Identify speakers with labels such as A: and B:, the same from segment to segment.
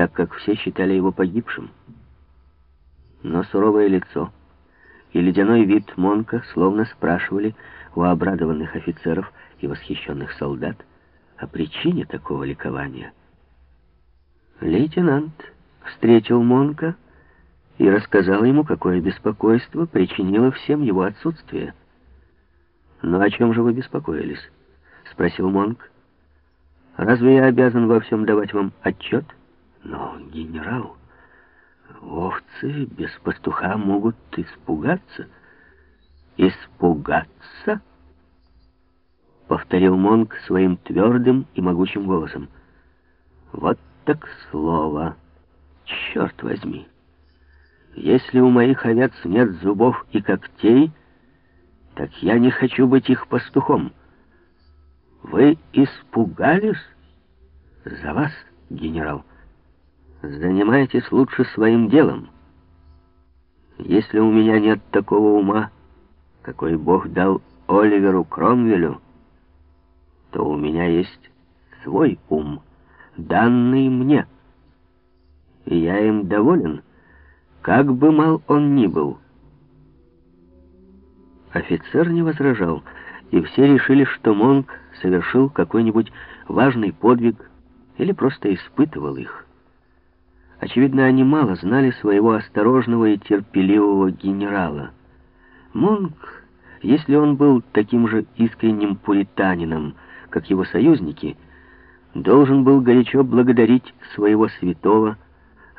A: так как все считали его погибшим. Но суровое лицо и ледяной вид Монка словно спрашивали у обрадованных офицеров и восхищенных солдат о причине такого ликования. Лейтенант встретил Монка и рассказал ему, какое беспокойство причинило всем его отсутствие. «Но о чем же вы беспокоились?» — спросил Монк. «Разве я обязан во всем давать вам отчет?» «Но, генерал, овцы без пастуха могут испугаться». «Испугаться?» — повторил Монк своим твердым и могучим голосом. «Вот так слово, черт возьми! Если у моих овец нет зубов и когтей, так я не хочу быть их пастухом. Вы испугались? За вас, генерал. Занимайтесь лучше своим делом. Если у меня нет такого ума, какой Бог дал Оливеру Кромвелю, то у меня есть свой ум, данный мне. И я им доволен, как бы мал он ни был. Офицер не возражал, и все решили, что Монк совершил какой-нибудь важный подвиг или просто испытывал их. Очевидно, они мало знали своего осторожного и терпеливого генерала. Монк, если он был таким же искренним пуританином, как его союзники, должен был горячо благодарить своего святого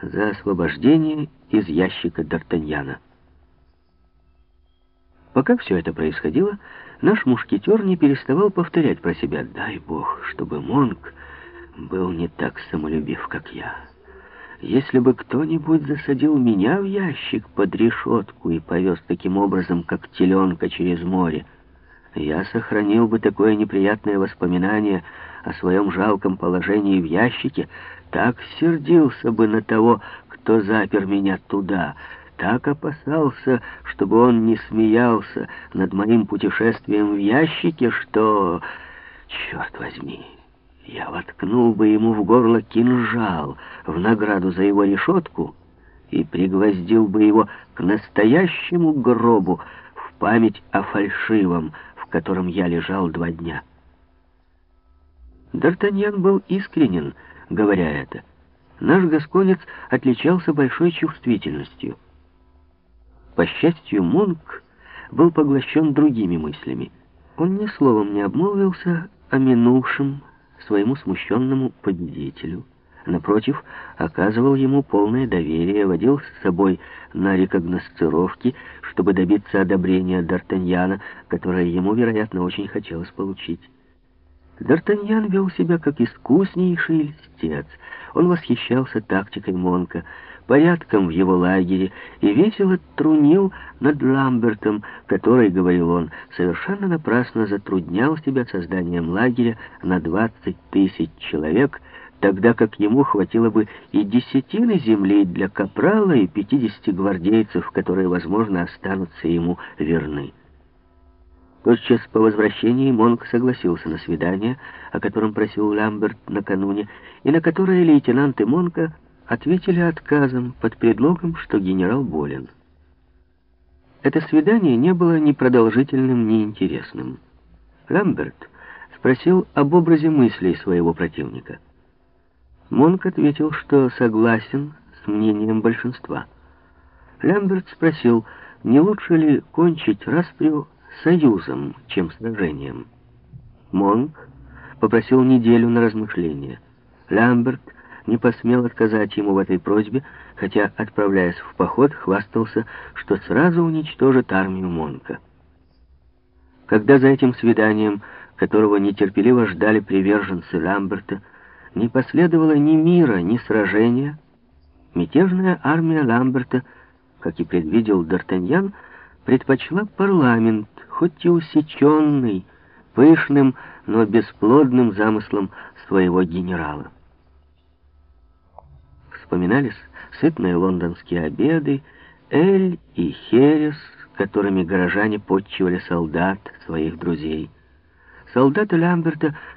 A: за освобождение из ящика Д'Артаньяна. Пока все это происходило, наш мушкетер не переставал повторять про себя «Дай Бог, чтобы Монк был не так самолюбив, как я». Если бы кто-нибудь засадил меня в ящик под решетку и повез таким образом, как теленка через море, я сохранил бы такое неприятное воспоминание о своем жалком положении в ящике, так сердился бы на того, кто запер меня туда, так опасался, чтобы он не смеялся над моим путешествием в ящике, что... Черт возьми! Я воткнул бы ему в горло кинжал в награду за его решетку и пригвоздил бы его к настоящему гробу в память о фальшивом, в котором я лежал два дня. Д'Артаньян был искренен, говоря это. Наш гасконец отличался большой чувствительностью. По счастью, Мунк был поглощен другими мыслями. Он ни словом не обмолвился о минувшем, своему смущенному победителю. Напротив, оказывал ему полное доверие, водил с собой на рекогносцировки, чтобы добиться одобрения Д'Артаньяна, которое ему, вероятно, очень хотелось получить. Д'Артаньян вел себя как искуснейший льстец. Он восхищался тактикой Монка, порядком в его лагере и весело трунил над Ламбертом, который, говорил он, совершенно напрасно затруднял себя созданием лагеря на 20 тысяч человек, тогда как ему хватило бы и десятины земли для капрала и 50 гвардейцев, которые, возможно, останутся ему верны. Тотчас по возвращении Монк согласился на свидание, о котором просил Ламберт накануне, и на которое лейтенанты Монка ответили отказом под предлогом, что генерал болен. Это свидание не было ни продолжительным, ни интересным. Ламберт спросил об образе мыслей своего противника. Монк ответил, что согласен с мнением большинства. Ламберт спросил, не лучше ли кончить расприю союзом, чем сражением. Монк попросил неделю на размышление. Ламберт не посмел отказать ему в этой просьбе, хотя, отправляясь в поход, хвастался, что сразу уничтожит армию Монка. Когда за этим свиданием, которого нетерпеливо ждали приверженцы Ламберта, не последовало ни мира, ни сражения, мятежная армия Ламберта, как и предвидел Д'Артаньян, предпочла парламент, хоть и усеченный, пышным, но бесплодным замыслом своего генерала. Вспоминались сытные лондонские обеды, эль и херес, которыми горожане подчивали солдат, своих друзей. Солдаты Ламберта